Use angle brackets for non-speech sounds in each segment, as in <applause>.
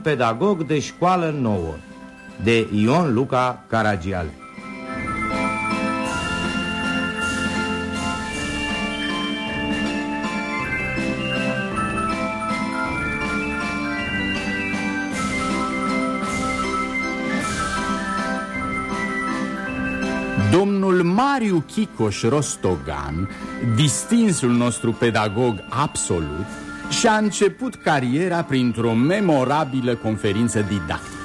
Un pedagog de școală nouă De Ion Luca Caragiale Domnul Mariu Chicoș Rostogan, distinsul nostru pedagog absolut, și-a început cariera printr-o memorabilă conferință didactică.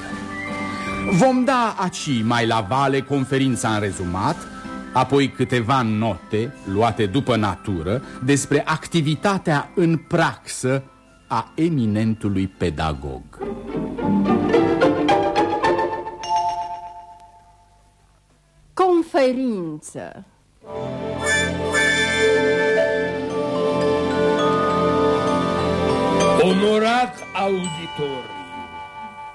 Vom da aici mai la vale conferința în rezumat, apoi câteva note luate după natură despre activitatea în praxă a eminentului pedagog. Conferință Onorat auditor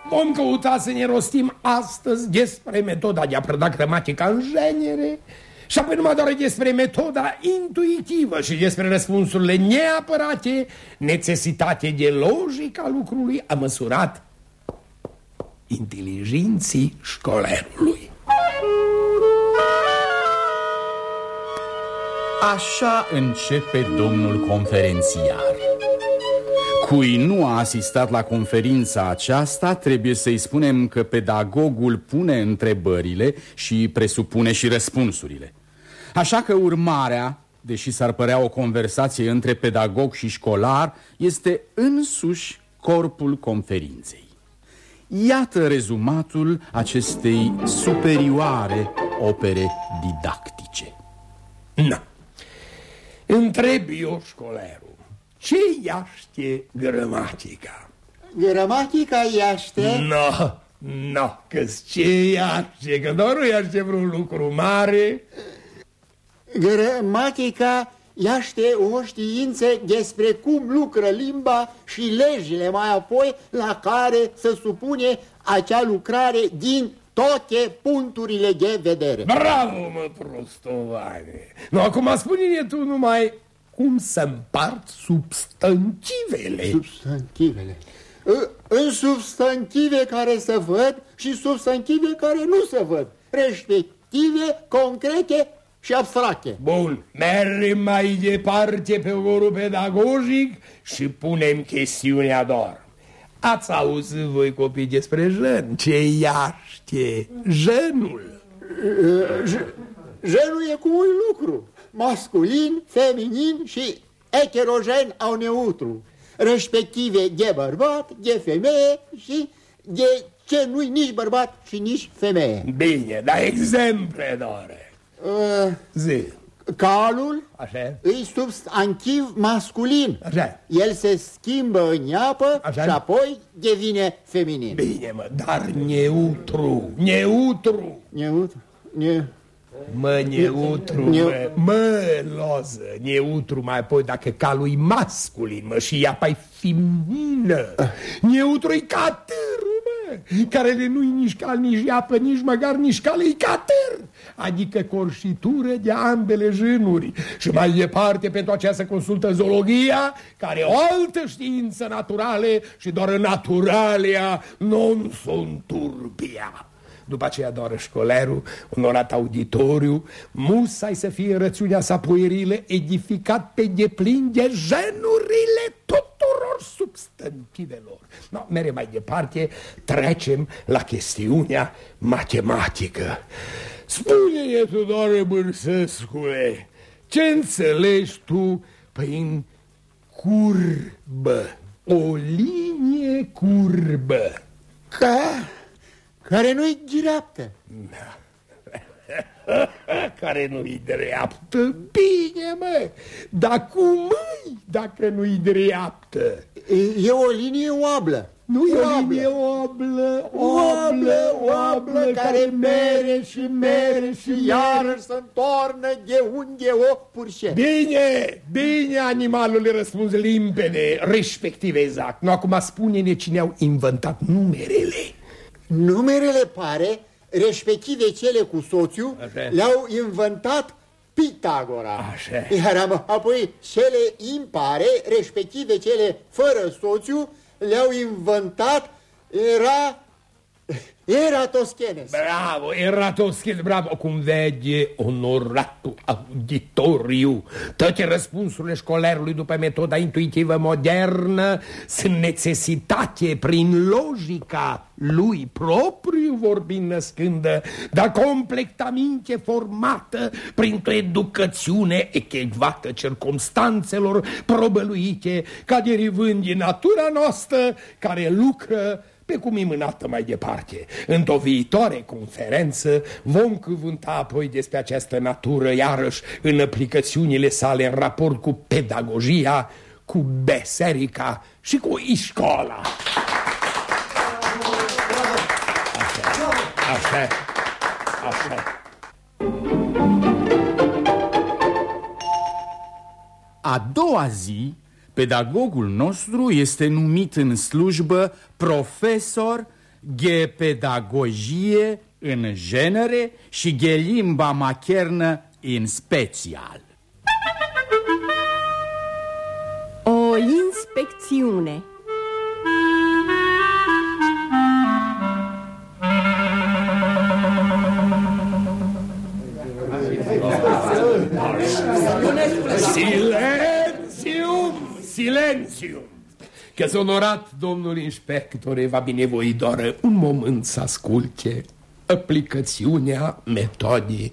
Vom căuta să ne rostim astăzi despre metoda de a preda gramatica în genere și apoi numai doar despre metoda intuitivă și despre răspunsurile neapărate, necesitate de logica lucrului a măsurat inteligenții școlerului. Așa începe domnul conferențiar. Cui nu a asistat la conferința aceasta, trebuie să-i spunem că pedagogul pune întrebările și presupune și răspunsurile. Așa că urmarea, deși s-ar părea o conversație între pedagog și școlar, este însuși corpul conferinței. Iată rezumatul acestei superioare opere didactice. Na. Întreb eu școlerul, ce iaște gramatica? Gramatica iaște... No, no, că ce iaște, că doar nu iaște vreun lucru mare. Gramatica iaște o știință despre cum lucră limba și legile mai apoi la care să supune acea lucrare din toate punturile de vedere. Bravo, mă, prostovane! Nu, acum spune-ne tu numai cum să împart substantivele. Substantivele. În substantive care se văd și substantive care nu se văd, respective, concrete și abstracte. Bun, mergem mai departe pe orul pedagogic și punem chestiunea doar. Ați auzit voi copii despre jân? Ce iaște jenul? Jenul e cu un lucru, masculin, feminin și heterogen au neutru, respective de bărbat, de femeie și de ce nu-i nici bărbat și nici femeie. Bine, dar exemple doare. Uh, Zi. calul Așa? îi substantiv masculin. Așa. El se schimbă în iapă Așa. și apoi devine feminin. Bine, mă, dar neutru, neutru. Neutru? Ne... Mă, neutru, Neu- mă, mă, loză, neutru mai apoi dacă calul e masculin, mă, și ea e feminină. Neutru e catârul, mă, care de nu-i nici cal, nici apă, nici măcar nici cal, e catâr. Adică corșitură de ambele jânuri. Și mai departe pentru aceea se consultă zoologia, care e o altă știință naturale și doar naturalia non sunt turbia. După aceea doar școlerul, onorat auditoriu, musai să fie rățiunea sa puerilă edificat pe deplin de genurile tuturor substantivelor. No, mere mai departe, trecem la chestiunea matematică. Spune-ne, Tudore Bârsescule, ce înțelegi tu prin curbă? O linie curbă. Ca? Care nu-i dreaptă. <laughs> care nu-i dreaptă. Bine, mă, dar cum măi dacă nu-i dreaptă? E o linie oablă. Nu e o Oablă. linie oablă, Oablă, oablă, care mere și mere și iarăși se întoarnă de unde o purșe. Bine, bine, animalul răspuns limpede, respectiv exact. Nu, acum spune-ne cine au inventat numerele. Numerele pare, respective cele cu soțiu, Așa. le-au inventat Pitagora. Așa. Iar am- apoi cele impare, respective cele fără soțiu, le-au inventat era Eratosthenes. Bravo, Eratosthenes, bravo. Cum vede, onoratul auditoriu, toate răspunsurile școlarului după metoda intuitivă modernă sunt necesitate prin logica lui propriu vorbind născândă, dar completamente formată printr-o educațiune echecvată circumstanțelor probăluite ca derivând din natura noastră care lucră pe cum e mânată mai departe. Într-o viitoare conferință vom cuvânta apoi despre această natură, iarăși în aplicațiunile sale în raport cu pedagogia, cu beserica și cu iscola. Așa, așa, așa. A doua zi Pedagogul nostru este numit în slujbă profesor de pedagogie în genere și de limba maternă în special. O inspecțiune Silențiu! Că s onorat domnul inspector va binevoi doar un moment să asculte aplicațiunea metodii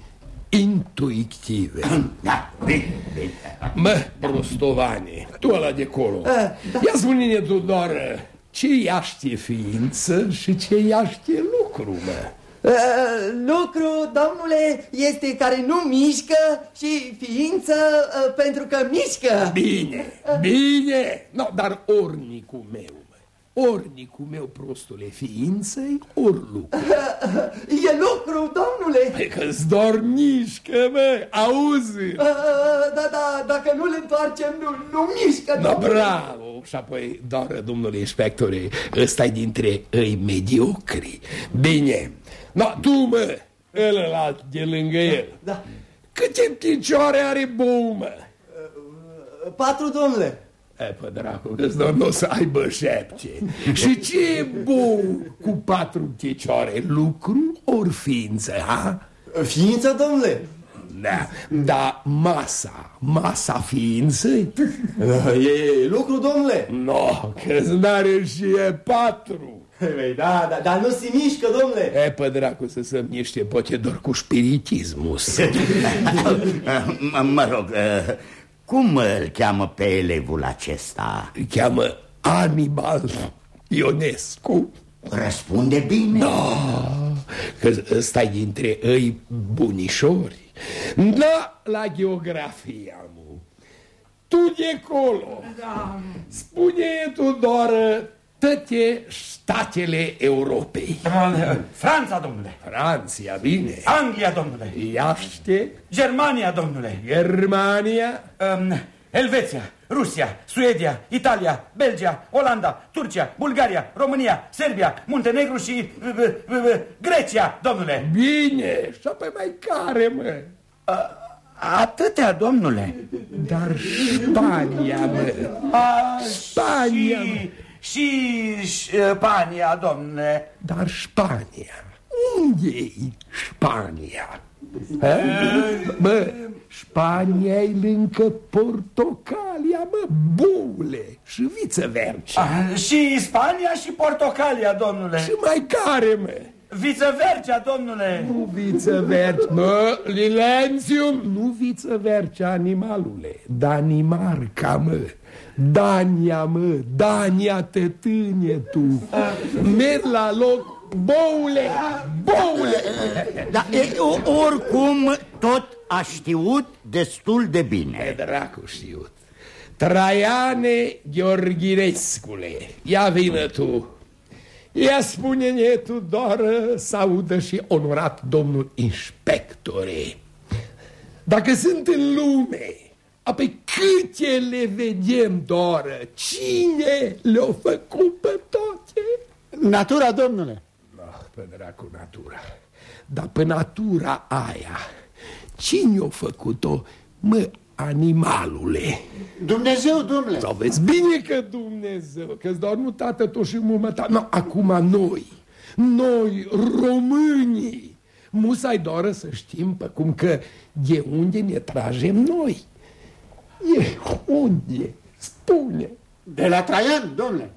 intuitive. Da, bine, bine. Mă, prostovane, tu ăla de acolo, ia spune-ne tu doar ce iaște ființă și ce iaște lucru, mă. Uh, lucru, domnule, este care nu mișcă și ființă uh, pentru că mișcă. Bine, bine, no, dar ornicul meu, ornicul meu, prostule, ființă-i ori lucru. E lucru, domnule. Păi că-ți dor mișcă, mă, auzi. Uh, da, da, dacă nu le întoarcem, nu, nu mișcă, Da, bravo. Și apoi, doar, domnule inspectore, ăsta e dintre ei mediocri. Bine, No, tu, mă, ălălalt de lângă el. Da. Câte picioare are bou, mă? Patru, domnule. E, pe dracu, că doar nu o să aibă șepte. <laughs> Și ce e bou cu patru picioare? Lucru ori ființă, ha? Ființă, domnule. Da, da, masa, masa ființă <laughs> E lucru, domnule. No, că n-are și e patru. Păi da, da, dar nu se mișcă, domnule. E, pe dracu, să se miște, poate doar cu spiritismul. <laughs> mă rog, cum îl cheamă pe elevul acesta? Îl cheamă Anibal Ionescu. Răspunde bine. Da, că ăsta e dintre ei bunișori. Da, la geografia, mu. Tu de acolo. Da. Spune tu doar toate statele Europei. Franța, domnule. Franția, bine. Anglia, domnule. Iaște. Germania, domnule. Germania. Um, Elveția, Rusia, Suedia, Italia, Belgia, Olanda, Turcia, Bulgaria, România, Serbia, Muntenegru și uh, uh, uh, Grecia, domnule. Bine, și apoi mai care, mă? Atâtea, domnule. Dar Spania, mă. A, Spania, și, și Spania, domnule. Dar Spania, unde e Spania? Mă, Spania e lângă Portocalia, mă, bule, și viceversa. Și Spania și Portocalia, domnule. Și mai care, mă? Vicevercea, domnule. Nu viceversa, mă, Lilențium, nu viceversa, animalule, Danimarca, mă. Dania, mă, Dania, tătânie tu. Merg la loc Boule, boule! Da, e, oricum, tot a știut destul de bine. E dracu știut. Traiane Gheorghirescule, ia vină tu. Ia spune-ne tu doar să audă și onorat domnul inspectore. Dacă sunt în lume, apoi câte le vedem doar, cine le-a făcut pe toate? Natura, domnule pe dracu natura. Dar pe natura aia, cine a făcut-o? Mă, animalule. Dumnezeu, domnule. Sau vezi bine că Dumnezeu, că doar nu tată tot și mumă ta. No, acum noi, noi, românii, musai doar să știm pe cum că de unde ne tragem noi. E unde? Spune. De la Traian, domnule.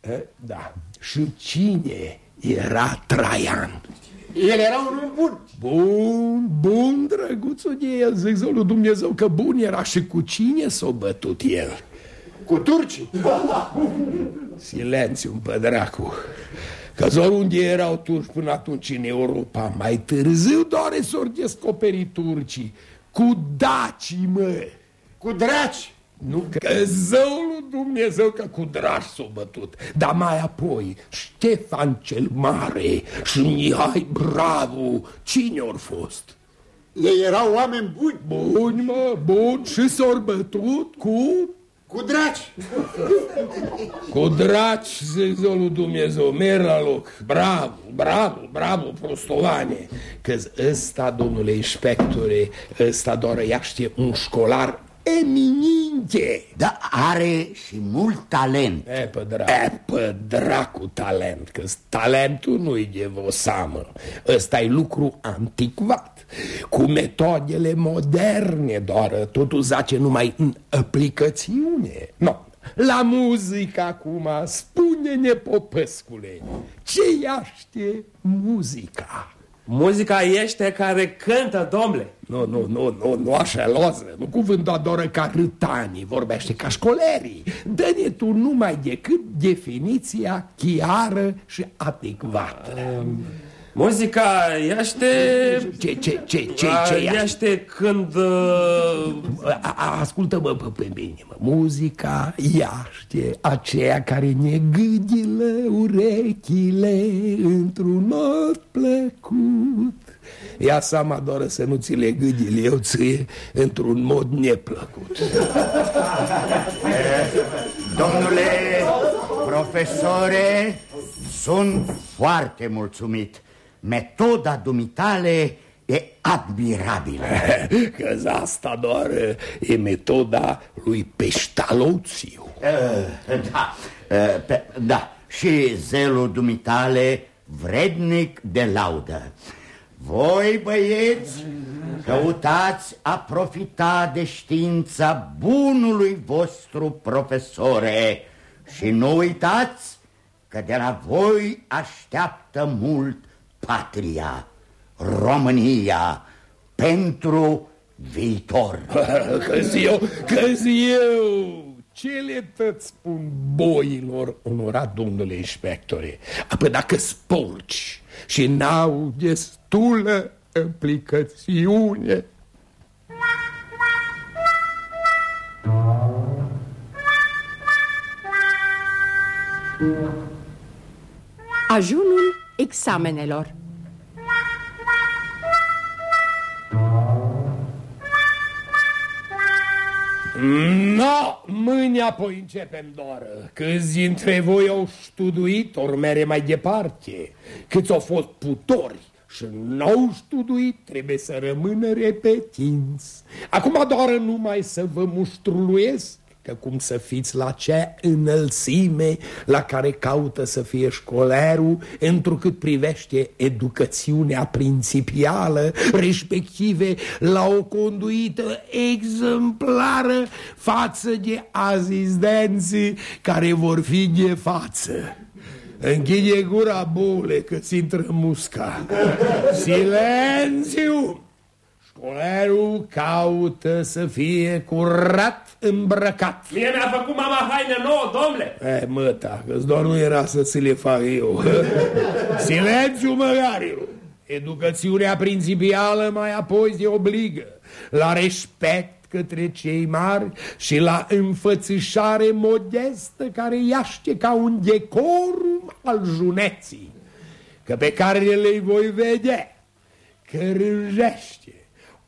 E, da. Și cine era Traian? El era un om bun. Bun, bun, drăguțul de el, zic zău lui Dumnezeu că bun era și cu cine s-o bătut el? Cu turcii. Silențiu, pe dracu. Că zor unde erau turci până atunci în Europa, mai târziu doar s-or descoperi turcii. Cu dacii, mă. Cu draci. Nu că zău lui Dumnezeu că cu dragi s-o bătut Dar mai apoi Ștefan cel Mare și Mihai Bravo Cine or fost? Ei erau oameni buni. Buni, mă, bun și s-or bătut cu... Cu draci. Cu draci, zice lui Dumnezeu, merg la loc. Bravo, bravo, bravo, prostovane. Că ăsta, domnule inspectore, ăsta doar iaște un școlar eminente. Da, are și mult talent. E, pe dracu. E, pe dracu talent, că talentul nu-i de vosamă. ăsta e lucru antiquat, cu metodele moderne doar, totul zace numai în aplicațiune. No. La muzică acum, spune-ne, Popescule, ce iaște muzica? Muzica este care cântă, domnule. Nu, nu, nu, nu, nu așa loză, nu cuvânt adoră ca râtanii, vorbește ca școlerii. Dă-ne tu numai decât definiția chiară și adecvată. Um, muzica este... Ce, ce, ce, ce, ce este când... Uh... Ascultă-mă pe mine, mă. Muzica iaște aceea care ne gâdilă urechile într-un mod plăcut. Ia seama doar să nu ți le gâdile eu ție într-un mod neplăcut. <laughs> Domnule profesore, sunt foarte mulțumit. Metoda dumitale e admirabilă. <laughs> Că asta doar e metoda lui Peștaloțiu. Da, da, și zelul dumitale vrednic de laudă. Voi, băieți, căutați a profita de știința bunului vostru profesore și nu uitați că de la voi așteaptă mult patria, România, pentru viitor. <laughs> Că-zi eu, că-zi eu, ce le tot spun boilor, onorat domnule inspectore? Apoi dacă sporci și n-au destulă aplicațiune. Ajunul examenelor No, mâine apoi începem doar. Câți dintre voi au studuit, ori mere mai departe. Câți au fost putori și n-au studuit, trebuie să rămână repetinți. Acum doar numai să vă muștruluiesc că cum să fiți la cea înălțime la care caută să fie școlerul, întrucât privește educațiunea principială, respective la o conduită exemplară față de azistenții care vor fi de față. Închide gura, bule, că-ți intră musca. Silențiu! Școlerul caută să fie curat îmbrăcat. Mie mi-a făcut mama haine nouă, domnule. E, măta, că doar nu era să ți le fac eu. <laughs> Silențiu, măgariu! Educațiunea principială mai apoi se obligă la respect către cei mari și la înfățișare modestă care iaște ca un decorum al juneții, că pe care le voi vedea că rânjește,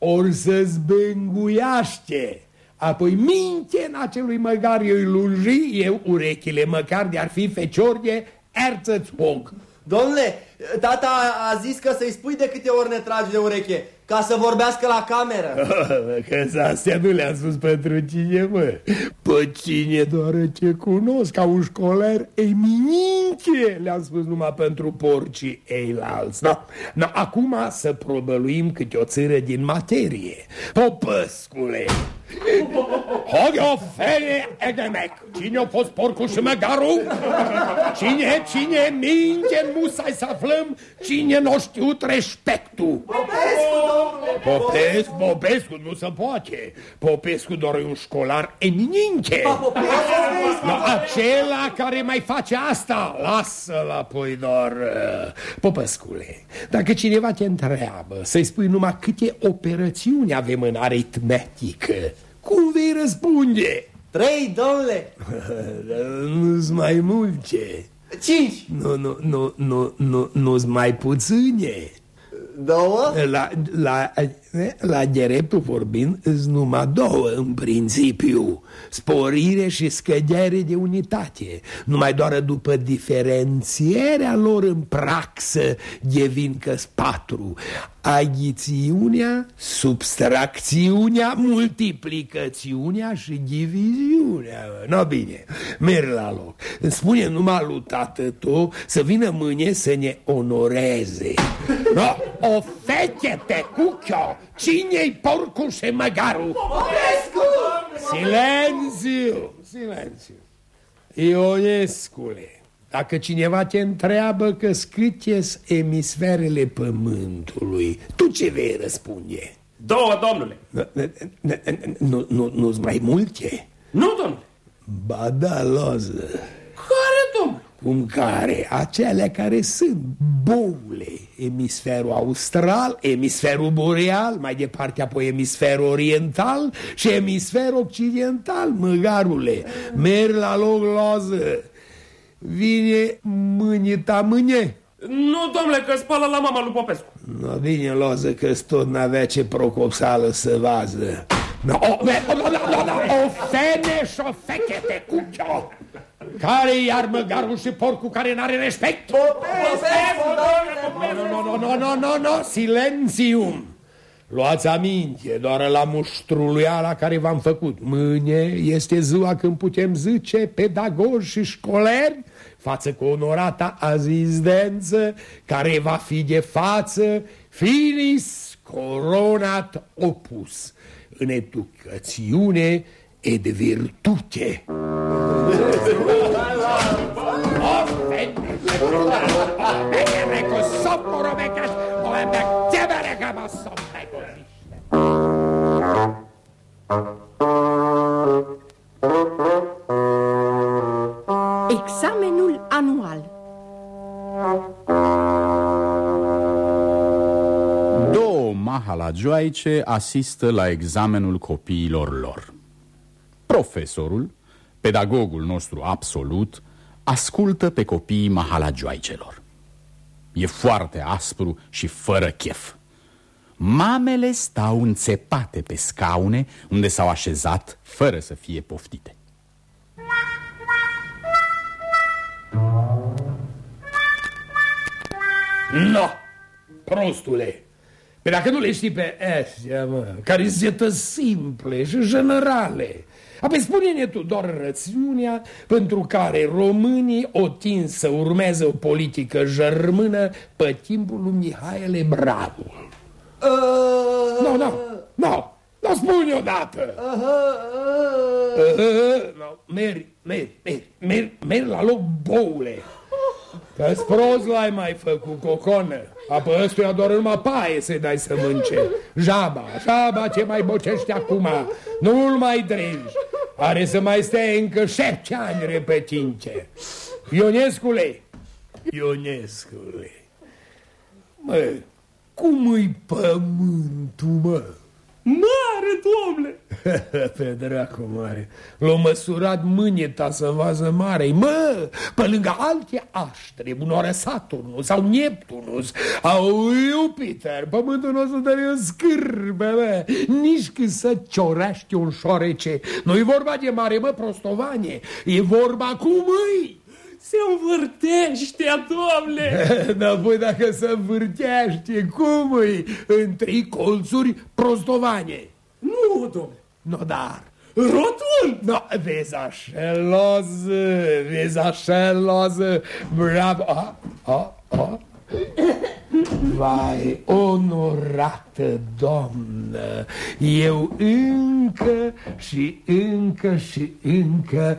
ori să zbânguiaște, apoi minte în acelui măgar îi lungi eu urechile, măcar de-ar fi fecior de erțățog. Domnule, tata a zis că să-i spui de câte ori ne tragi de ureche. ca să vorbească la cameră. Că astea nu le-am spus pentru cine, mă. Pe cine doar ce cunosc, ca un școlar emininte. Le-am spus numai pentru porcii eilalți. No, no, acum să probăluim câte o țără din materie. Popăscule, Hogiofene Edemec. Cine a fost porcul și măgarul? Cine, cine minge în musai să aflăm cine n-a știut respectul? Popescu, domnule! Popescu, Popescu, nu se poate. Popescu doar e un școlar emininte. Pa, Popescu! No, acela care mai face asta, lasă-l apoi doar. uh, Popescule, dacă cineva te întreabă să-i spui numai câte operațiuni avem în aritmetică, cum vei răspunde? Trei, domnule! <laughs> Nu-s mai multe. Cinci! Nu, nu, nu, nu, nu, nu-s mai puține. Două? La, la, la dreptul vorbind, îs numai două în principiu. Sporire și scădere de unitate. Numai doar după diferențierea lor în praxă devin că patru. Aghițiunea, substracțiunea, multiplicațiunea și diviziunea. No, bine, merg la loc. Îmi spune numai lui tată tu să vină mâine să ne onoreze. No, o fete cuchio, cine-i porcul și măgarul? Popescu! Silențiu, silențiu. Ionescule, dacă cineva te întreabă că scâteți emisferele pământului, tu ce vei răspunde? Două, domnule. Nu, nu, nu-ți mai multe? Nu, domnule. Ba da, loză. Care, domnule? Cum care? Acele care sunt boule. Emisferul austral, emisferul boreal, mai departe apoi emisferul oriental și emisferul occidental, măgarule. Merg la loc loză. Vine mâinita mâine. Nu, domnule, că spală la mama lui Popescu. No, bine, loză, că tot n-avea ce procopsală să vază. No, o, o, o, o, o, o fene și o fechete cu cio. Care iar măgarul și porcul care n-are respect? Popescu, domnule! No, no, no, no, no, no, silențium! Luați aminte, doar la muștruluiala care v-am făcut. Mâine este ziua când putem zice pedagogi și școleri față cu onorata azistență care va fi de față finis coronat opus în educațiune e de virtute. Examenul anual. Două mahalagioaice asistă la examenul copiilor lor. Profesorul, pedagogul nostru absolut, ascultă pe copiii mahalagioaicelor. E foarte aspru și fără chef. Mamele stau înțepate pe scaune unde s-au așezat fără să fie poftite. No, prostule! Pe dacă nu le știi pe astea, mă, care sunt simple și generale, apoi spune-ne tu doar rățiunea pentru care românii o tin să urmeze o politică germână pe timpul lui Mihaele Bravo. Uh, Nu, nu, nu, nu spune odată! uh, uh, Uh, no, mergi, mergi, mergi, mergi, mergi la loc, boule! Că-ți prost l-ai mai făcut, coconă. Apoi ăstuia doar numai paie să dai să mânce. Jaba, jaba ce mai bocește acum. Nu-l mai dregi. Are să mai stea încă șapte ani repetince. Ionescule, Ionescule, mă, cum îi pământul, mă? Mare, domnule! <laughs> Pe dracu mare L-a măsurat mâinita să vază mare Mă, pe lângă alte aștre Bunoare Saturnus sau Neptunus Au Jupiter Pământul nostru dar e o scârbă mă. Nici când să ciorește un șorece Nu-i vorba de mare, mă, prostovanie E vorba cum îi Se învârtește, domnule! <laughs> Dar voi dacă se învârtește, cum e? În trei colțuri prostovane. Nu, domnule. No, dar... Rotund! No, vezi așa loză, vezi așa loză, bravo, a, a, a. Vai, onorată doamnă, eu încă și încă și încă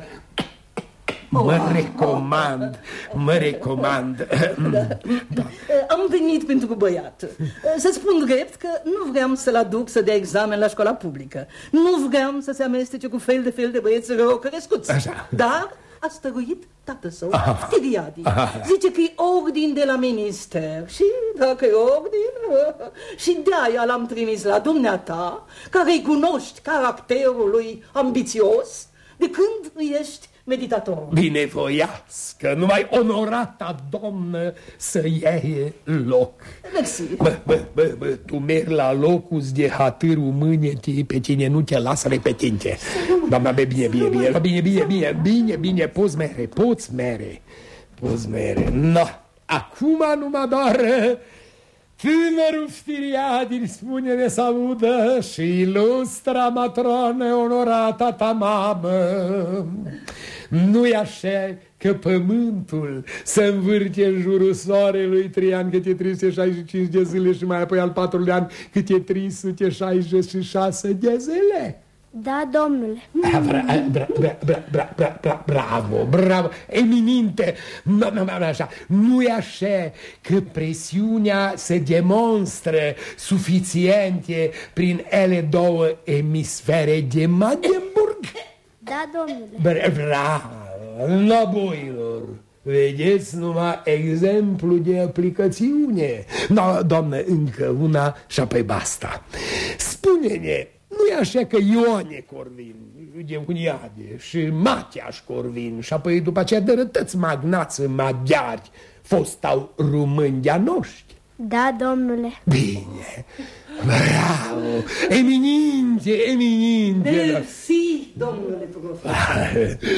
Mă recomand, mă recomand. Da. Am venit pentru băiat. Să spun drept că nu vreau să-l aduc să dea examen la școala publică. Nu vreau să se amestece cu fel de fel de băieți rău crescuți. Așa. Dar a stăruit tată său, Ftiriadi Zice că e ordin de la minister. Și dacă e ordin <laughs> Și de-aia l-am trimis la dumneata Care-i cunoști caracterul lui ambițios De când ești meditator. Binevoiască, numai onorata domnă să iei loc. Mersi. Bă, bă, bă, bă, tu mergi la locul de hatârul mâine pe tine nu te las repetinte. Doamna, bine, bine, bine, bine, bine, bine, bine, bine, bine, poți mere, poți mere, poți mere. No, acum numai doar Tânărul Stiriadin spune-ne să audă și ilustra matronă onorata ta mamă. Nu-i așa că pământul se învârte în jurul soarelui trei ani cât e 365 de zile și mai apoi al patrulea an cât e 366 de zile? Da, domnule. Bra, bra, bra, bra, bra, bra, bra, bravo, bravo, emininte. Așa. Nu e așa că presiunea se demonstră suficiente prin ele două emisfere de Magdeburg? Da, domnule. Bra, bravo, noboilor. Vedeți numai exemplu de aplicațiune. No, doamnă, încă una și apoi basta. Spune-ne, nu e așa că Ione Corvin, de Uniade, și Matiaș Corvin, și apoi după aceea dărătăți magnați maghiari, fostau români de noștri? Da, domnule. Bine, bravo, emininte, emininte. Mersi, domnule profesor.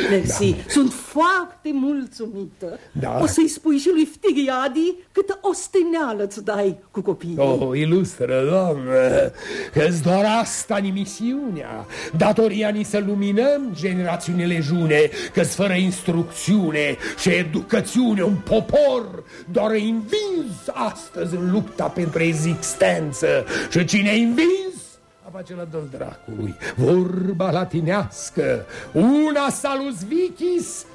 Mersi, da. sunt foarte mulțumită. Da. O să-i spui și lui Ftiriadi câtă osteneală îți dai cu copiii. Oh, ilustră, doamnă, că-ți doar asta ni misiunea. Datoria ni să luminăm generațiunile june, că fără instrucțiune și educațiune un popor doar învins astăzi în lupta pentru existență. Și cine învins a face la dă dracului. Vorba latinească, una salus vicis,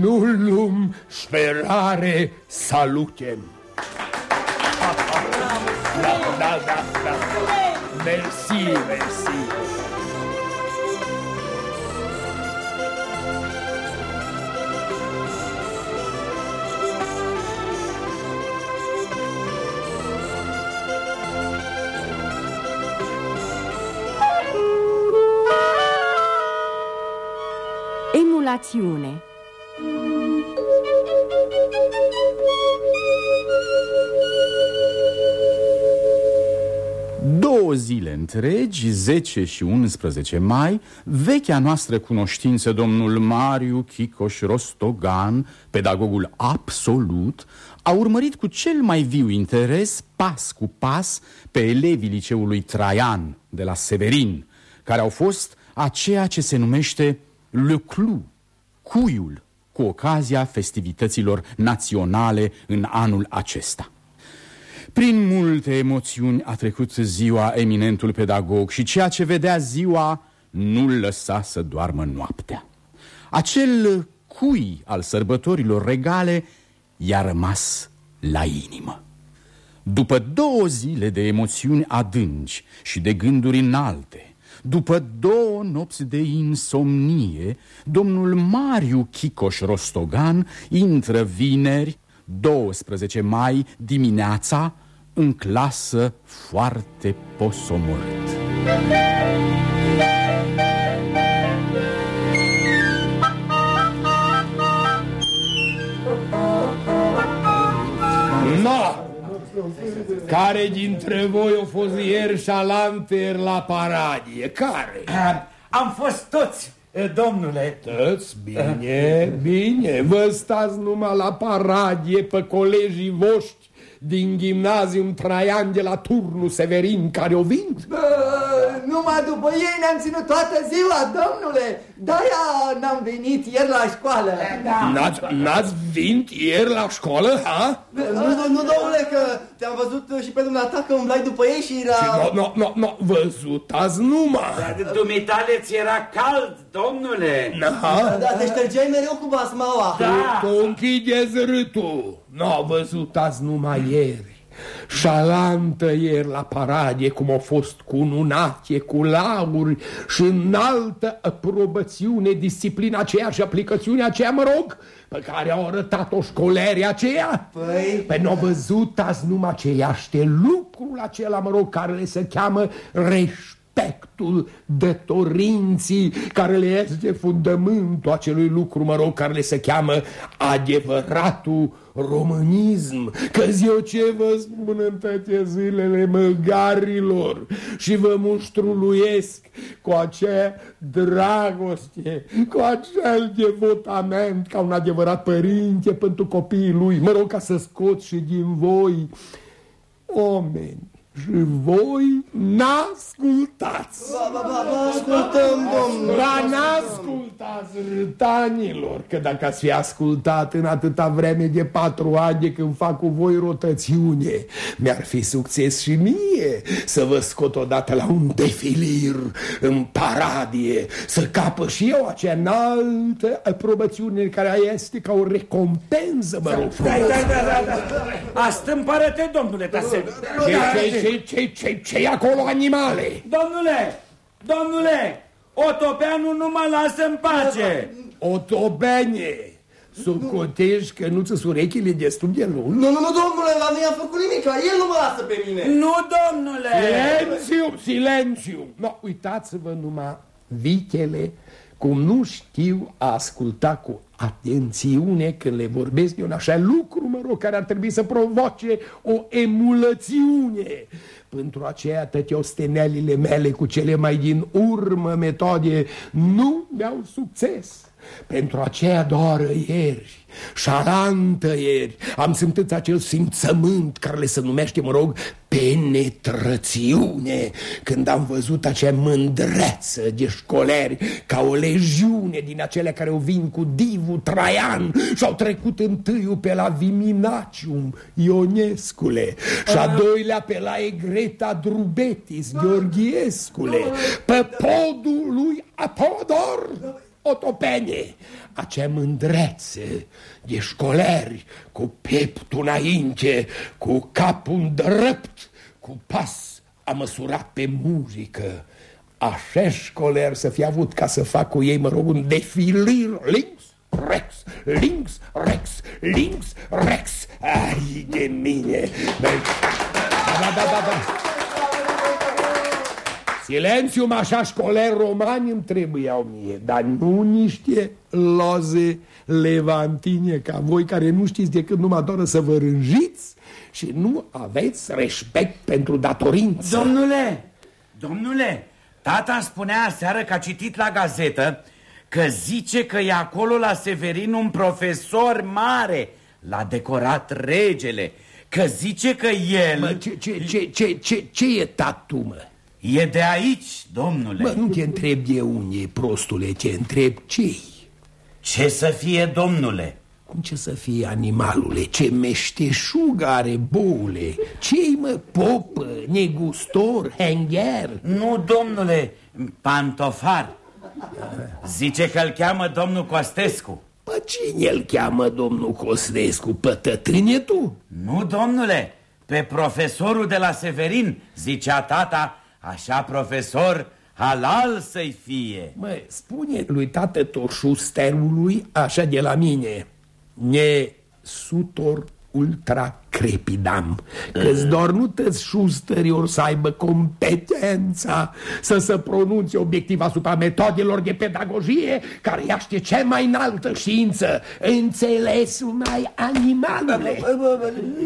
nullum sperare salutem. Da, da, da, da. Merci, merci. Emulațiune Două zile întregi, 10 și 11 mai, vechea noastră cunoștință, domnul Mariu Chicoș Rostogan, pedagogul absolut, a urmărit cu cel mai viu interes, pas cu pas, pe elevii liceului Traian de la Severin, care au fost a ceea ce se numește le clou, cuiul, cu ocazia festivităților naționale în anul acesta. Prin multe emoțiuni a trecut ziua eminentul pedagog și ceea ce vedea ziua nu-l lăsa să doarmă noaptea. Acel cui al sărbătorilor regale i-a rămas la inimă. După două zile de emoțiuni adânci și de gânduri înalte, după două nopți de insomnie, domnul Mariu Chicoș Rostogan intră vineri, 12 mai, dimineața, în clasă foarte posomorât. Care dintre voi a fost ieri șalanter la paradie? Care? Am fost toți Domnule Tăți bine, bine Vă stați numai la paradie Pe colegii voștri din gimnazium Traian de la turnul Severin care o vin? Bă, numai după ei ne-am ținut toată ziua, domnule. De-aia n-am venit ieri la școală. Da. N-ați, n-ați venit ieri la școală, ha? Nu, nu, nu, domnule, că te-am văzut și pe dumneata că umblați după ei și era... Și nu, nu, nu, nu, văzut azi numai. Dar dumitale ți era cald, domnule. Da, da te ștergeai mereu cu basmaua. Da. Tu închideți râtul. Nu au văzut azi numai ieri. Șalantă ieri la paradie, cum a fost cu nunache, cu lauri și înaltă aprobățiune, disciplina aceea și aplicațiunea aceea, mă rog, pe care au arătat-o școlerii aceea. Păi... Păi n-au văzut azi numai aceeaște lucrul acela, mă rog, care le se cheamă respect respectul dătorinții care le este fundamentul acelui lucru, mă rog, care le se cheamă adevăratul românism. Că eu ce vă spun în toate zilele măgarilor și vă muștruluiesc cu acea dragoste, cu acel devotament ca un adevărat părinte pentru copiii lui, mă rog ca să scot și din voi oameni și voi n-ascultați. Ba, ba, ba, ba, ascultăm, domnule. Ba, n-ascultați, râtanilor, că dacă ați fi ascultat în atâta vreme de patru ani de când fac cu voi rotățiune, mi-ar fi succes și mie să vă scot odată la un defilir în paradie, să capă și eu acea înaltă aprobățiune care este ca o recompensă, mă rog Da, da, da, da, da. Astâmpără-te, domnule Tasel. Ce, ce, ce, ce, ce acolo animale? Domnule, domnule, Otopeanu nu mă lasă în pace. Otopene, Socotești că nu ți urechile destul de lungi? Nu, nu, nu, domnule, la mine a făcut nimic, el nu mă lasă pe mine. Nu, domnule. Silențiu, silențiu. No, uitați-vă numai vichele cum nu știu a asculta cu atențiune când le vorbesc de un așa lucru, mă rog, care ar trebui să provoce o emulățiune. Pentru aceea toate ostenelile mele cu cele mai din urmă metode nu mi-au succes. Pentru aceea doar ieri, șarantă ieri, am simțit acel simțământ care le se numește, mă rog, penetrățiune, când am văzut acea mândreță de școleri ca o legiune din acele care o vin cu divu Traian și au trecut întâiul pe la Viminacium, Ionescule, și a doilea pe la Egreta Drubetis, Gheorghiescule, pe podul lui Apodor, Otopene, acea mândrețe de școleri cu pieptul înainte, cu capul drept, cu pas a măsurat pe muzică. Așa școleri să fi avut ca să fac cu ei, mă rog, un defilir links, rex, links, rex, links, rex. Ai de mine! Da, da, da, da. Silențiu, așa școleri romani îmi trebuiau mie, dar nu niște loze levantine ca voi care nu știți decât numai doar să vă rânjiți și nu aveți respect pentru datorință. Domnule, domnule, tata spunea aseară că a citit la gazetă că zice că e acolo la Severin un profesor mare, l-a decorat regele, că zice că el... Mă, ce, ce, ce, ce, ce, ce e tatu, mă? E de aici, domnule. Bă, nu te întreb de unde, prostule, te întreb ce Ce să fie, domnule? Cum ce să fie animalule? Ce meșteșug are boule? Ce-i, mă, pop, negustor, hengher? Nu, domnule, pantofar. Zice că îl cheamă domnul Costescu. Pă cine îl cheamă domnul Costescu? Pe tătrânetul? Nu, domnule, pe profesorul de la Severin, zicea tata, Așa, profesor, halal să-i fie. Mă, spune lui tată Toșusterului așa de la mine. Ne sutor ultra crepidam Că-ți doar nu tăți șustări ori să aibă competența Să se pronunțe obiectiv asupra metodelor de pedagogie Care iaște cea mai înaltă știință Înțelesul mai animalule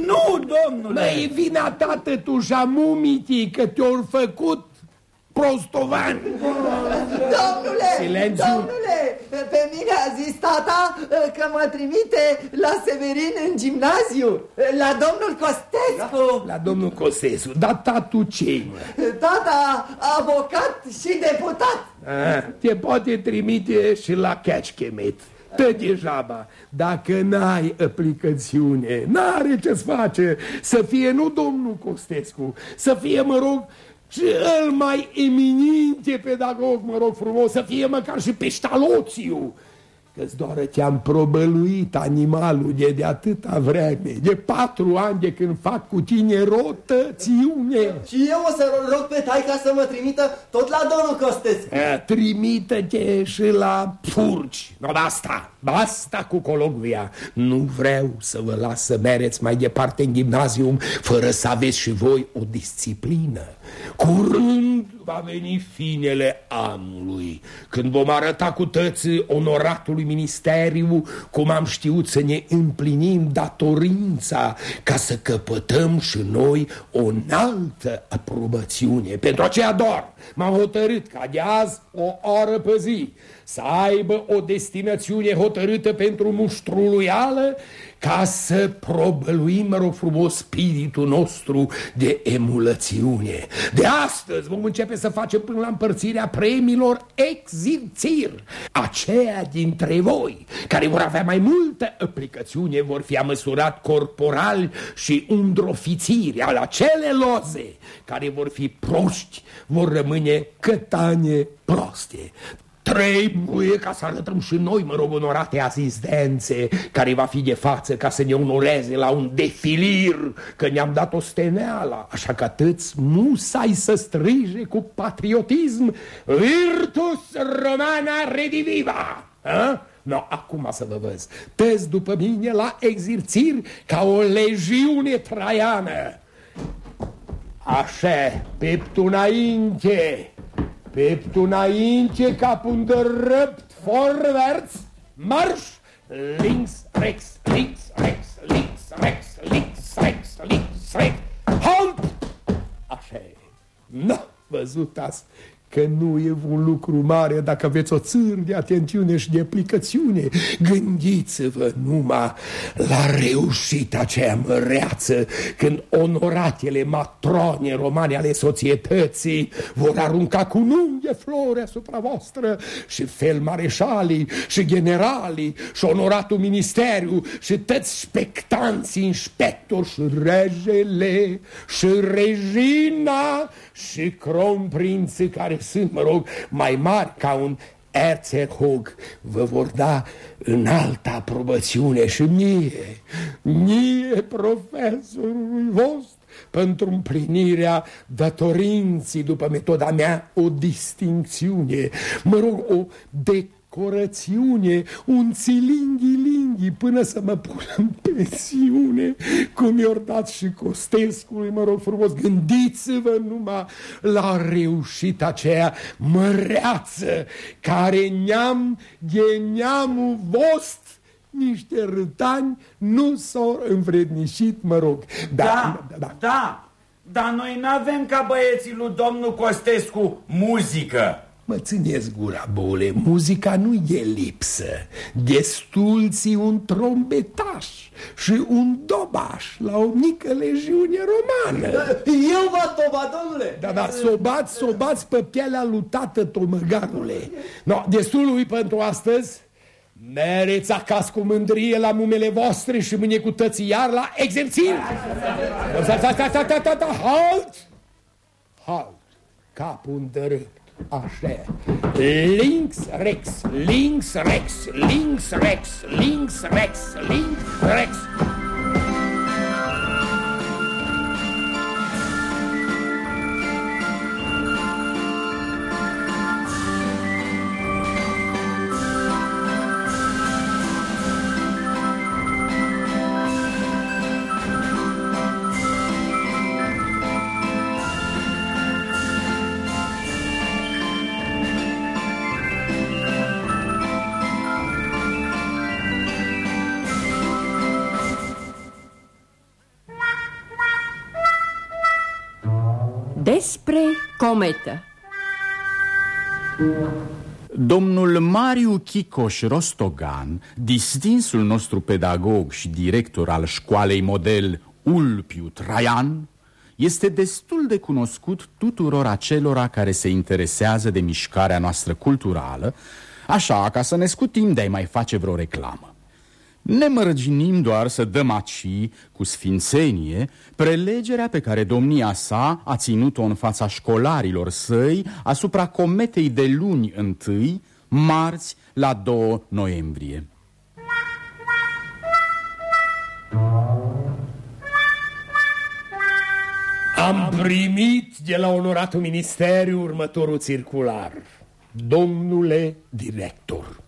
Nu, domnule! Mă, e vina tată tu și a mumitii că te-or făcut prostovan! Domnule, Silențiu! domnule, pe mine a zis tata că mă trimite la Severin în gimnaziu, la domnul Costescu. La domnul Cosescu, dar tatu ce mă? Tata, avocat și deputat. Ah, te poate trimite și la Catchkemet. Tă degeaba, dacă n-ai aplicațiune, n-are ce-ți face să fie nu domnul Costescu, să fie, mă rog, cel mai eminente pedagog, mă rog frumos, să fie măcar și peștaloțiu. Că-ți doar te-am probăluit animalul de, de atâta vreme, de patru ani de când fac cu tine rotățiune. Și eu o să rog pe taica să mă trimită tot la domnul Costescu. A, Trimită-te și la furci. No, basta, basta cu cologvia. Nu vreau să vă las să mereți mai departe în gimnazium fără să aveți și voi o disciplină. Curând va veni finele anului, când vom arăta cu tăți onoratului ministeriu cum am știut să ne împlinim datorința ca să căpătăm și noi o înaltă aprobățiune. Pentru aceea doar m-am hotărât ca de azi o oră pe zi să aibă o destinațiune hotărâtă pentru muștruluială ca să probăluim, mă rog frumos, spiritul nostru de emulațiune. De astăzi vom începe să facem până la împărțirea premiilor exirțir. Aceia dintre voi care vor avea mai multă aplicațiune vor fi amăsurat corporal și undrofițiri al acele loze care vor fi proști, vor rămâne cătane proste. Trebuie ca să arătăm și noi, mă rog, onorate asistențe, care va fi de față ca să ne onoreze la un defilir, că ne-am dat o steneală, așa că atâți musai să strige cu patriotism Virtus Romana rediviva! Ha? No, acum să vă văz. Tăți după mine la exerțiri ca o legiune traiană. Așa, peptul înainte, peptul înainte, capul îndrăpt, forwärts, marș, links, rex, links, rex, links, rex, links, rex, links, rex, halt! Așa e. Nu, văzut asta că nu e un lucru mare dacă aveți o țâr de atențiune și de aplicațiune. Gândiți-vă numai la reușita aceea măreață când onoratele matrone romane ale societății vor arunca cu nunchi de flori asupra voastră și felmareșalii și generalii și onoratul ministeriu și toți spectanții inspectori și regele și regina și cronprinții care sunt, mă rog, mai mari ca un Erzherzog vă vor da în alta aprobățiune și mie, mie profesorului vostru, pentru împlinirea datorinții după metoda mea o distincțiune, mă rog, o decorațiune, un țilinghi-linghi până să mă pun în pensiune, cum i-or dat și Costescului, mă rog frumos, gândiți-vă numai la reușita aceea măreață, care neam de neamul vostru niște râtani nu s-au învrednișit, mă rog. Da, da, da, dar noi n-avem ca băieții lui domnul Costescu muzică. Mă țineți gura, bole, muzica nu e lipsă. Destulți un trombetaș și un dobaș la o mică legiune romană. Eu vă toba, domnule. Da, da, sobați, sobați pe pielea lutată, tomăgarule. No, destului pentru astăzi. Mereți acasă cu mândrie la mumele voastre și mâine cu tății iar la exerțir. Halt! Halt! Capul îndărât. Așa. Links, rex, links, rex, links, rex, links, rex, links, rex. Cometă Domnul Mariu Chicoș Rostogan, distinsul nostru pedagog și director al școalei model Ulpiu Traian, este destul de cunoscut tuturor acelora care se interesează de mișcarea noastră culturală, așa ca să ne scutim de a mai face vreo reclamă. Ne mărginim doar să dăm aci, cu sfințenie, prelegerea pe care domnia sa a ținut-o în fața școlarilor săi asupra cometei de luni întâi, marți, la 2 noiembrie. Am primit de la onoratul ministeriu următorul circular. Domnule director,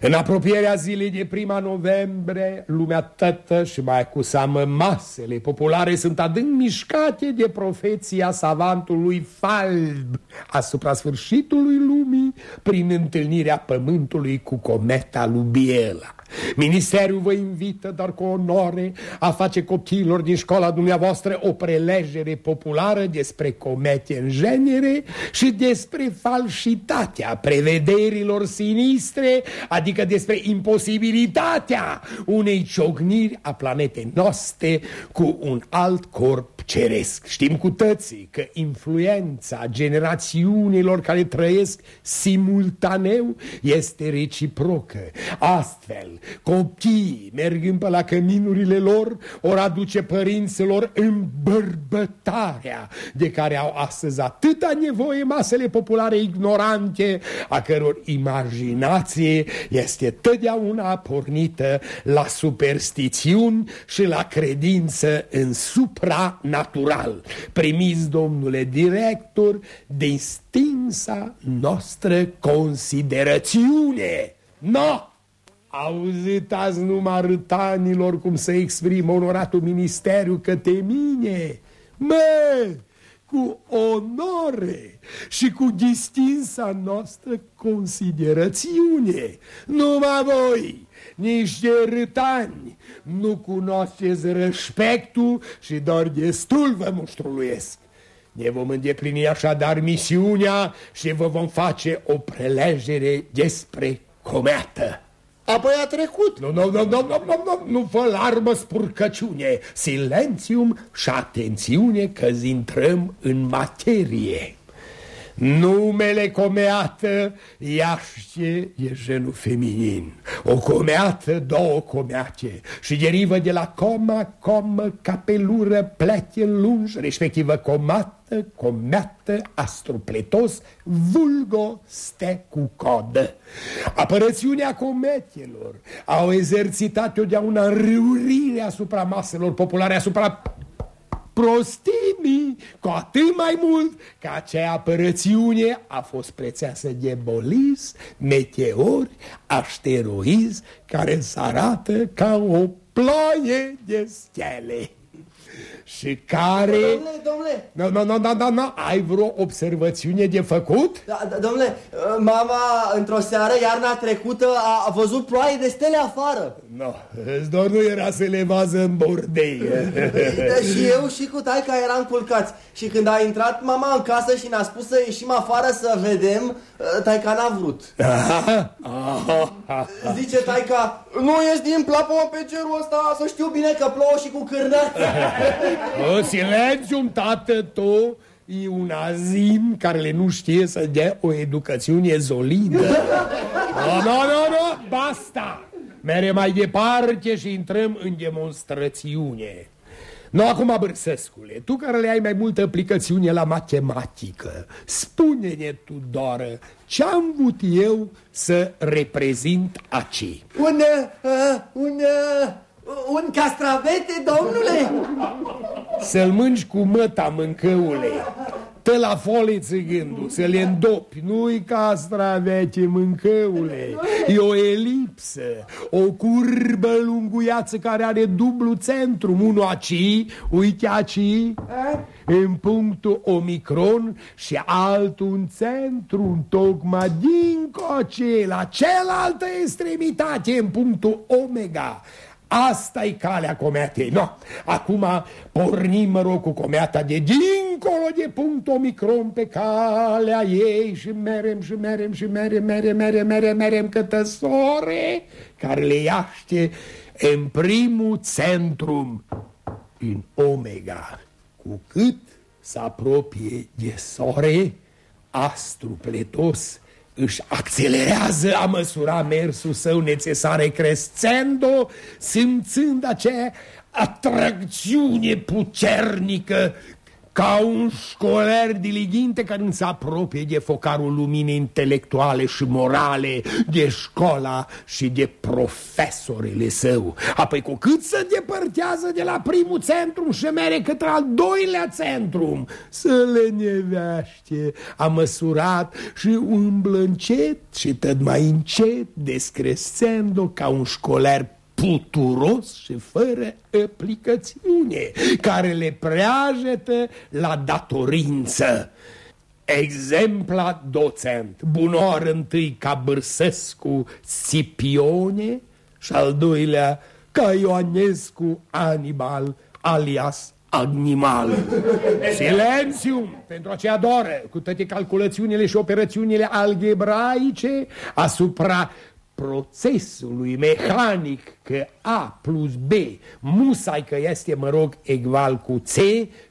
în apropierea zilei de prima noiembrie, lumea tătă și mai cu seamă masele populare sunt adânc mișcate de profeția savantului Falb asupra sfârșitului lumii prin întâlnirea pământului cu cometa lui Biela. Ministeriul vă invită, dar cu onoare, a face copiilor din școala dumneavoastră o prelegere populară despre comete în genere și despre falsitatea prevederilor sinistre, adică despre imposibilitatea unei ciogniri a planetei noastre cu un alt corp ceresc. Știm cu tății că influența generațiunilor care trăiesc simultaneu este reciprocă. Astfel, copiii, mergând pe la căminurile lor, ori aduce părinților în bărbătarea de care au astăzi atâta nevoie masele populare ignorante, a căror imaginație este totdeauna pornită la superstițiuni și la credință în supranatural. Primiți, domnule director, distinsa noastră considerațiune. No! Auzit azi numai râtanilor cum se exprimă onoratul ministeriu către mine? Mă, cu onore și cu distinsa noastră considerațiune. Numai voi, niște râtani, nu cunoașteți respectul și doar destul vă muștruluiesc. Ne vom îndeplini așadar misiunea și vă vom face o prelegere despre cometă. Apoi a trecut. Nu, nu, nu, nu, nu, nu, nu, nu fă larmă spurcăciune, silențium și atențiune că intrăm în materie. Numele comeată iaște e genul feminin. O comeată, două comeace și derivă de la coma, comă, capelură, plete lungi, respectivă comată, comeată, astrupletos, vulgo, ste cu codă. Apărățiunea cometelor au exercitat totdeauna râurire asupra maselor populare, asupra prostimii, cu atât mai mult că acea apărățiune a fost prețeasă de bolis, meteori, asteroizi care se arată ca o ploaie de stele și care... Domnule, domnule! Nu, nu, nu, nu, nu, nu, ai vreo observațiune de făcut? Da, da, domnule, mama într-o seară, iarna trecută, a, a văzut ploaie de stele afară. Nu, no, doar nu era să le vază în bordei. da, și eu și cu taica eram culcați. Și când a intrat mama în casă și ne-a spus să ieșim afară să vedem, taica n-a vrut. <laughs> Zice taica, nu ești din plapă pe cerul ăsta, să știu bine că plouă și cu cârnați. <laughs> O, silențium, tată, tu e un azim care le nu știe să dea o educațiune zolidă. Nu, nu, nu, nu, basta! Mere mai departe și intrăm în demonstrațiune. Nu, acum, Bârsescule, tu care le ai mai multă aplicațiune la matematică, spune-ne tu, doar ce-am vrut eu să reprezint aici. Un, uh, un, uh, un castravete, domnule? Să-l mânci cu măta, mâncăule. Te la foliță gândul, să le îndopi. Nu-i castravete, mâncăule. E o elipsă, o curbă lunguiață care are dublu centru. Unul aci, uite aci, în punctul omicron și altul în centru, tocmai din coce, la cealaltă extremitate, în punctul omega. Asta e calea comeatei. No, acum pornim, mă rog, cu comeata de din dincolo de punct omicron pe calea ei și merem și merem și merem, merem, merem, merem, merem către sore care le iaște în primul centrum în Omega. Cu cât se apropie de sore, astru pletos își accelerează a măsura mersul său necesare crescendo, simțând acea atracțiune puternică ca un școler diligente care nu se apropie de focarul luminii intelectuale și morale, de școala și de profesorele său. Apoi cu cât se depărtează de la primul centrum și mere către al doilea centrum, să le nevește, a măsurat și umblă încet și tot mai încet, descrescendo ca un școler puturos și fără aplicațiune, care le preajetă la datorință. Exempla docent, bunoar întâi ca Bârsescu Scipione și al doilea ca Ioanescu Anibal alias Agnimal. Silențiu pentru aceea doră, cu toate calculațiunile și operațiunile algebraice asupra procesului mecanic că A plus B musai că este, mă rog, egal cu C,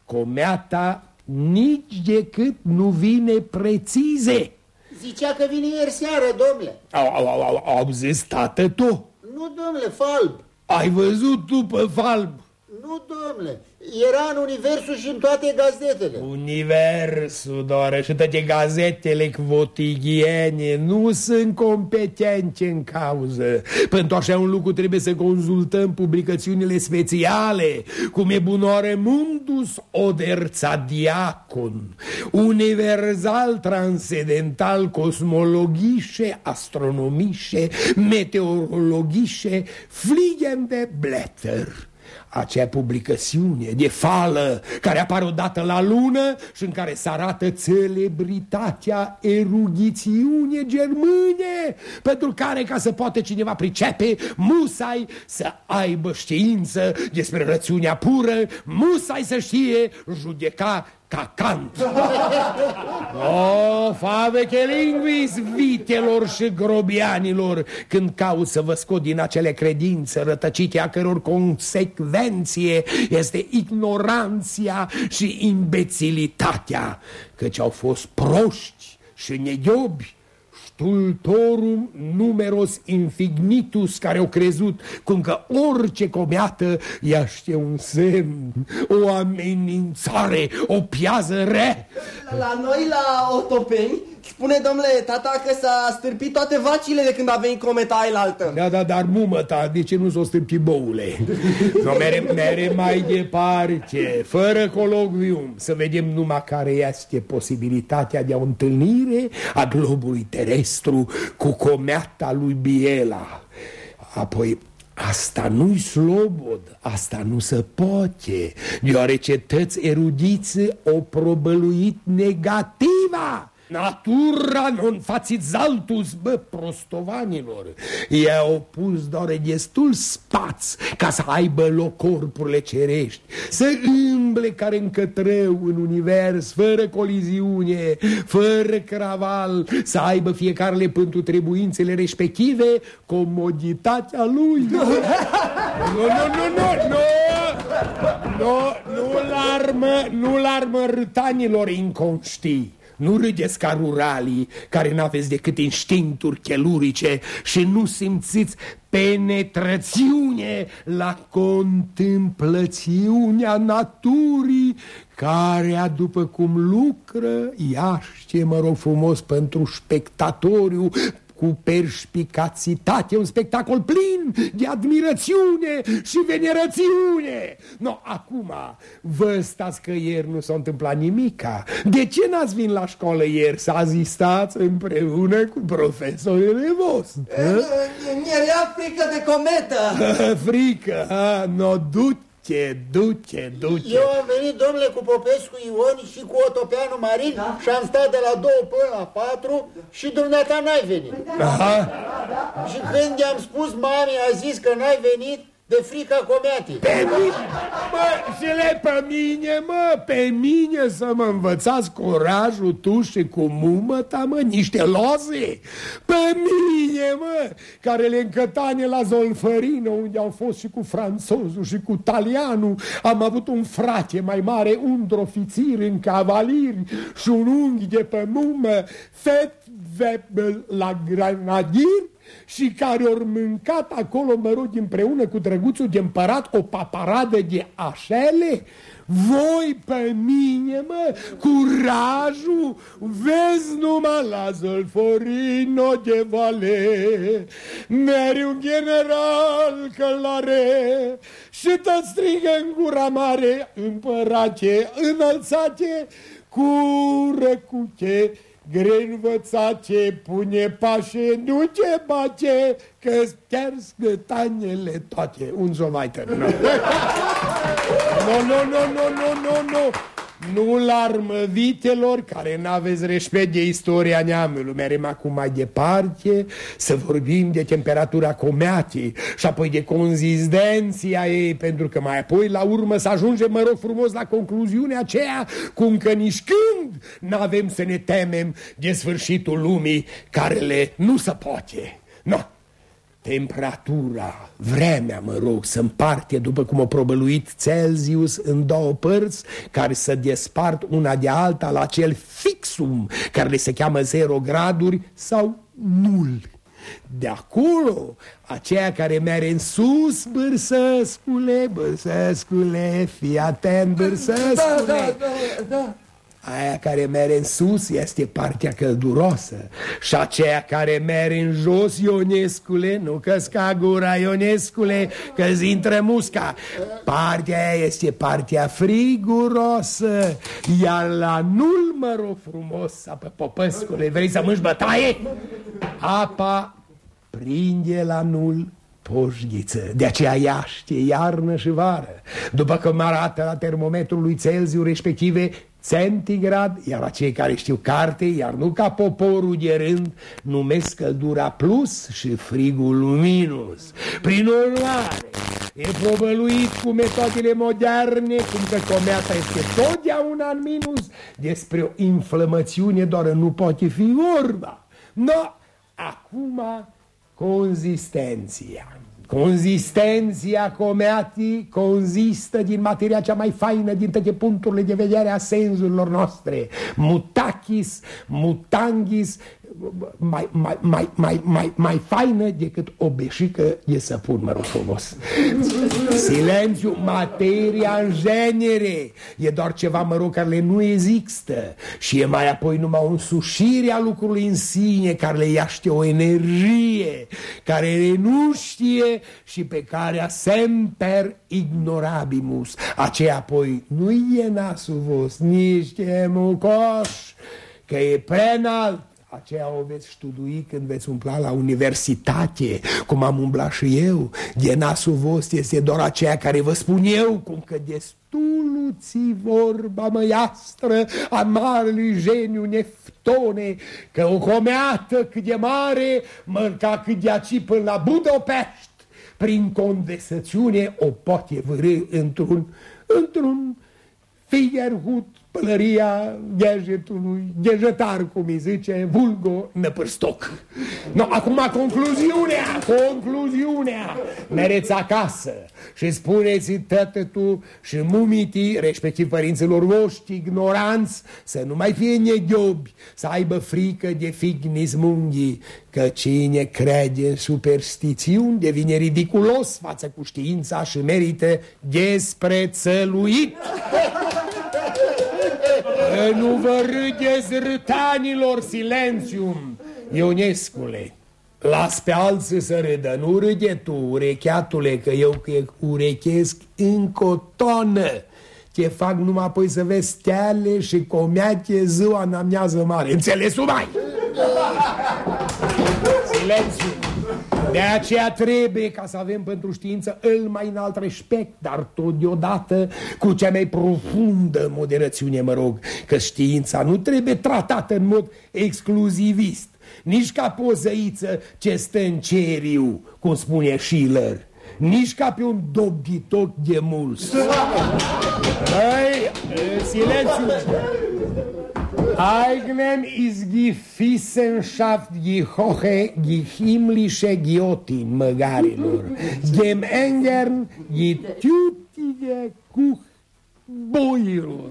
comeata nici decât nu vine prețize. Zicea că vine ieri seară, domnule. Au, au, au, au, au zis, tată, tu? Nu, domnule, falb. Ai văzut tu pe falb? Nu, domnule, era în Universul și în toate gazetele. Universul, doar și toate gazetele quotidiene nu sunt competente în cauză. Pentru așa un lucru trebuie să consultăm publicațiunile speciale, cum e bunoare Mundus Oderța Diacon, Universal Transcendental Cosmologische Astronomische Meteorologische Fliegende Blätter acea publicațiune de fală care apare odată la lună și în care se arată celebritatea erudițiune germâne, pentru care, ca să poate cineva pricepe, musai să aibă știință despre rățiunea pură, musai să știe judeca ca Kant. O, faveche lingvis vitelor și grobianilor, când caut să vă scot din acele credințe rătăcite a căror consecvenție este ignoranția și imbețilitatea, căci au fost proști și nediobi stultorum numeros infignitus care au crezut cum că orice comeată iaște un semn, o amenințare, o piază re. La noi, la Otopeni, spune domnule tata că s-a stârpit toate vacile de când a venit cometa aia altă. Da, da, dar mumă ta, de ce nu s-o stârpi boule? <laughs> No, mere, mere mai departe, fără colocvium, să vedem numai care este posibilitatea de a o întâlnire a globului terestru cu comeata lui Biela. Apoi, Asta nu-i slobod, asta nu se poate, deoarece tăți erudiți o probăluit negativa. Natura non facit zaltus, bă, prostovanilor. Ei au pus doar destul spaț ca să aibă loc corpurile cerești, să îmble care încătrău în univers, fără coliziune, fără craval, să aibă fiecare pentru trebuințele respective comoditatea lui. Nu, nu, nu, nu, nu, nu, nu-l armă, nu-l armă râtanilor inconștii. Nu râdeți ca ruralii care n-aveți decât instincturi chelurice și nu simțiți penetrațiune la contemplațiunea naturii care, după cum lucră, iaște, mă rog frumos, pentru spectatoriu cu perspicațitate, un spectacol plin de admirațiune și venerațiune. No, acum, vă stați că ieri nu s-a întâmplat nimica. De ce n-ați venit la școală ieri să azistați împreună cu profesorele voștri? Mi-era frică de cometă. frică? Ha, no, du duce, duce, duce. Eu am venit, domnule, cu Popescu Ion și cu Otopeanu Marin da? și am stat de la două până la patru și dumneata n-ai venit. Aha. Și când i-am spus mami, a zis că n-ai venit, de frica comeatii. Pe mine, mă, și le pe mine, mă, pe mine să mă învățați curajul tu și cu mumă ta, mă, niște loze. Pe mine, mă, care le încătane la Zolfărino, unde au fost și cu franțozul și cu talianul. Am avut un frate mai mare, un drofițir în cavaliri și un unghi de pe mumă, fet la granadier și care au mâncat acolo, mă rog, împreună cu drăguțul de împărat o paparadă de așele, voi pe mine, mă, curajul, vezi numai la Zolforino de Vale, meri un general călare și tot strigă în gura mare, împărace, înălțace, cură cu ce ce pune pașe, nu ce bace, că chiar scătanele toate. Un zo mai termină. Nu, nu, nu, nu, nu, nu, nu. Nu la vitelor care n-aveți respect de istoria neamului. Merem acum mai departe să vorbim de temperatura comeatii și apoi de consistenția ei, pentru că mai apoi la urmă să ajungem, mă rog frumos, la concluziunea aceea cum că nici când n-avem să ne temem de sfârșitul lumii care le nu se poate. No. Temperatura, vremea, mă rog, să împarte după cum a probăluit Celsius în două părți care să despart una de alta la acel fixum care le se cheamă zero graduri sau nul. De acolo, aceea care merge în sus, bârsăscule, bârsăscule, fii atent, bârsăscule. Da, da, da, da. Aia care mere în sus este partea călduroasă. Și aceea care mere în jos, Ionescule Nu căsca gura, Ionescule, că-ți intră musca. Partea aia este partea frigurosă Iar la nul, mă rog frumos, apă popăscule Vrei să mânci bătaie? Apa prinde la nul poșghiță. De aceea iaște iarnă și vară. După că mă arată la termometrul lui Celsiu respective centigrad, iar acei care știu carte, iar nu ca poporul de rând, numesc căldura plus și frigul minus. Prin urmare, e povăluit cu metodele moderne, cum că comeata este totdeauna în minus, despre o inflamațiune doar nu poate fi vorba. No, acum consistenția. Consistenția comeatii consistă din materia cea mai faină din toate punturile de vedere a senzurilor noastre. Mutachis, mutangis, mai, mai, mai, mai, mai, mai faină decât o beșică de săpun, mă rog frumos. Silențiu, materia în genere, e doar ceva, mă rog, care nu există și e mai apoi numai o însușire a lucrului în sine care le iaște o energie, care nu știe și pe care semper ignorabimus. Aceea apoi nu e nasul vostru, nici e mucoș, că e prea înalt aceea o veți studui când veți umpla la universitate, cum am umblat și eu. De nasul vostru este doar aceea care vă spun eu, cum că destul ți vorba măiastră a marelui geniu Neftone, că o comeată cât de mare, mărca cât de aci până la Budapest, prin conversațiune o poate vârâ într-un într-un Figuerhut pălăria ghejetului, ghejetar, cum îi zice, vulgo năpârstoc. No, acum concluziunea, concluziunea. Mereți acasă și spuneți tătă tu și mumitii, respectiv părinților voștri ignoranți, să nu mai fie neghiobi, să aibă frică de fignis munghii, că cine crede în superstițiuni devine ridiculos față cu știința și merită <laughs> desprețăluit. Nu vă râdeți râtanilor, silențium, Ionescule. Las pe alții să râdă, nu râde tu, urecheatule, că eu că urechesc încă o tonă. Te fac numai apoi să vezi steale și comeate ziua în amiază mare. Înțelesul mai? Silențiu! De aceea trebuie ca să avem pentru știință îl mai înalt respect, dar tot deodată cu cea mai profundă moderațiune, mă rog, că știința nu trebuie tratată în mod exclusivist, nici ca pozăiță ce stă în ceriu, cum spune Schiller, nici ca pe un dobditoc de muls. Hai, silențiu! Eignem ist die Wissenschaft die hohe, die himmlische Giotin, măgarilor. Dem Engern die tütige Kuch boilor.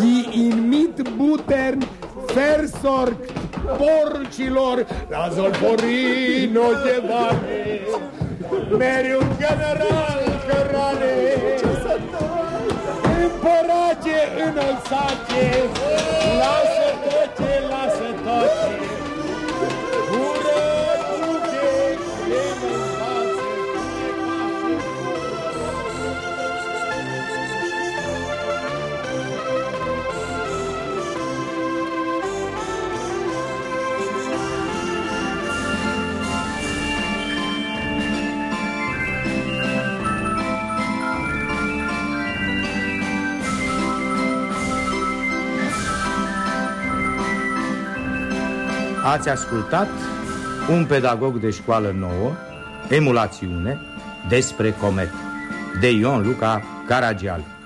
Die in Mitbuttern versorgt porcilor la Zolforino de vale. General cărare Împărace înălțace. Lasă toate, lasă toate Ați ascultat un pedagog de școală nouă, emulațiune, despre comet, de Ion Luca Caragial.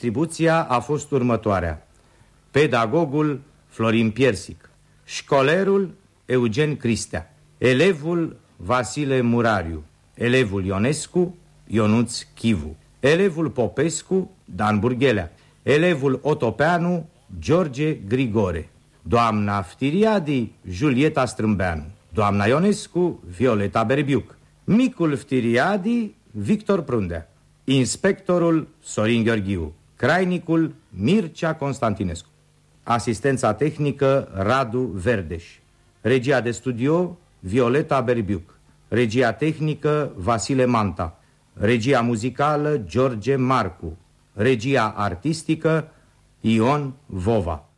Distribuția a fost următoarea. Pedagogul Florin Piersic, școlerul Eugen Cristea, elevul Vasile Murariu, elevul Ionescu Ionuț Chivu, elevul Popescu Dan Burghelea, elevul Otopeanu George Grigore, doamna Ftiriadi Julieta Strâmbeanu, doamna Ionescu Violeta Berbiuc, micul Ftiriadi Victor Prundea, inspectorul Sorin Gheorghiu, crainicul Mircea Constantinescu, asistența tehnică Radu Verdeș, regia de studio Violeta Berbiuc, regia tehnică Vasile Manta, regia muzicală George Marcu, regia artistică Ion Vova.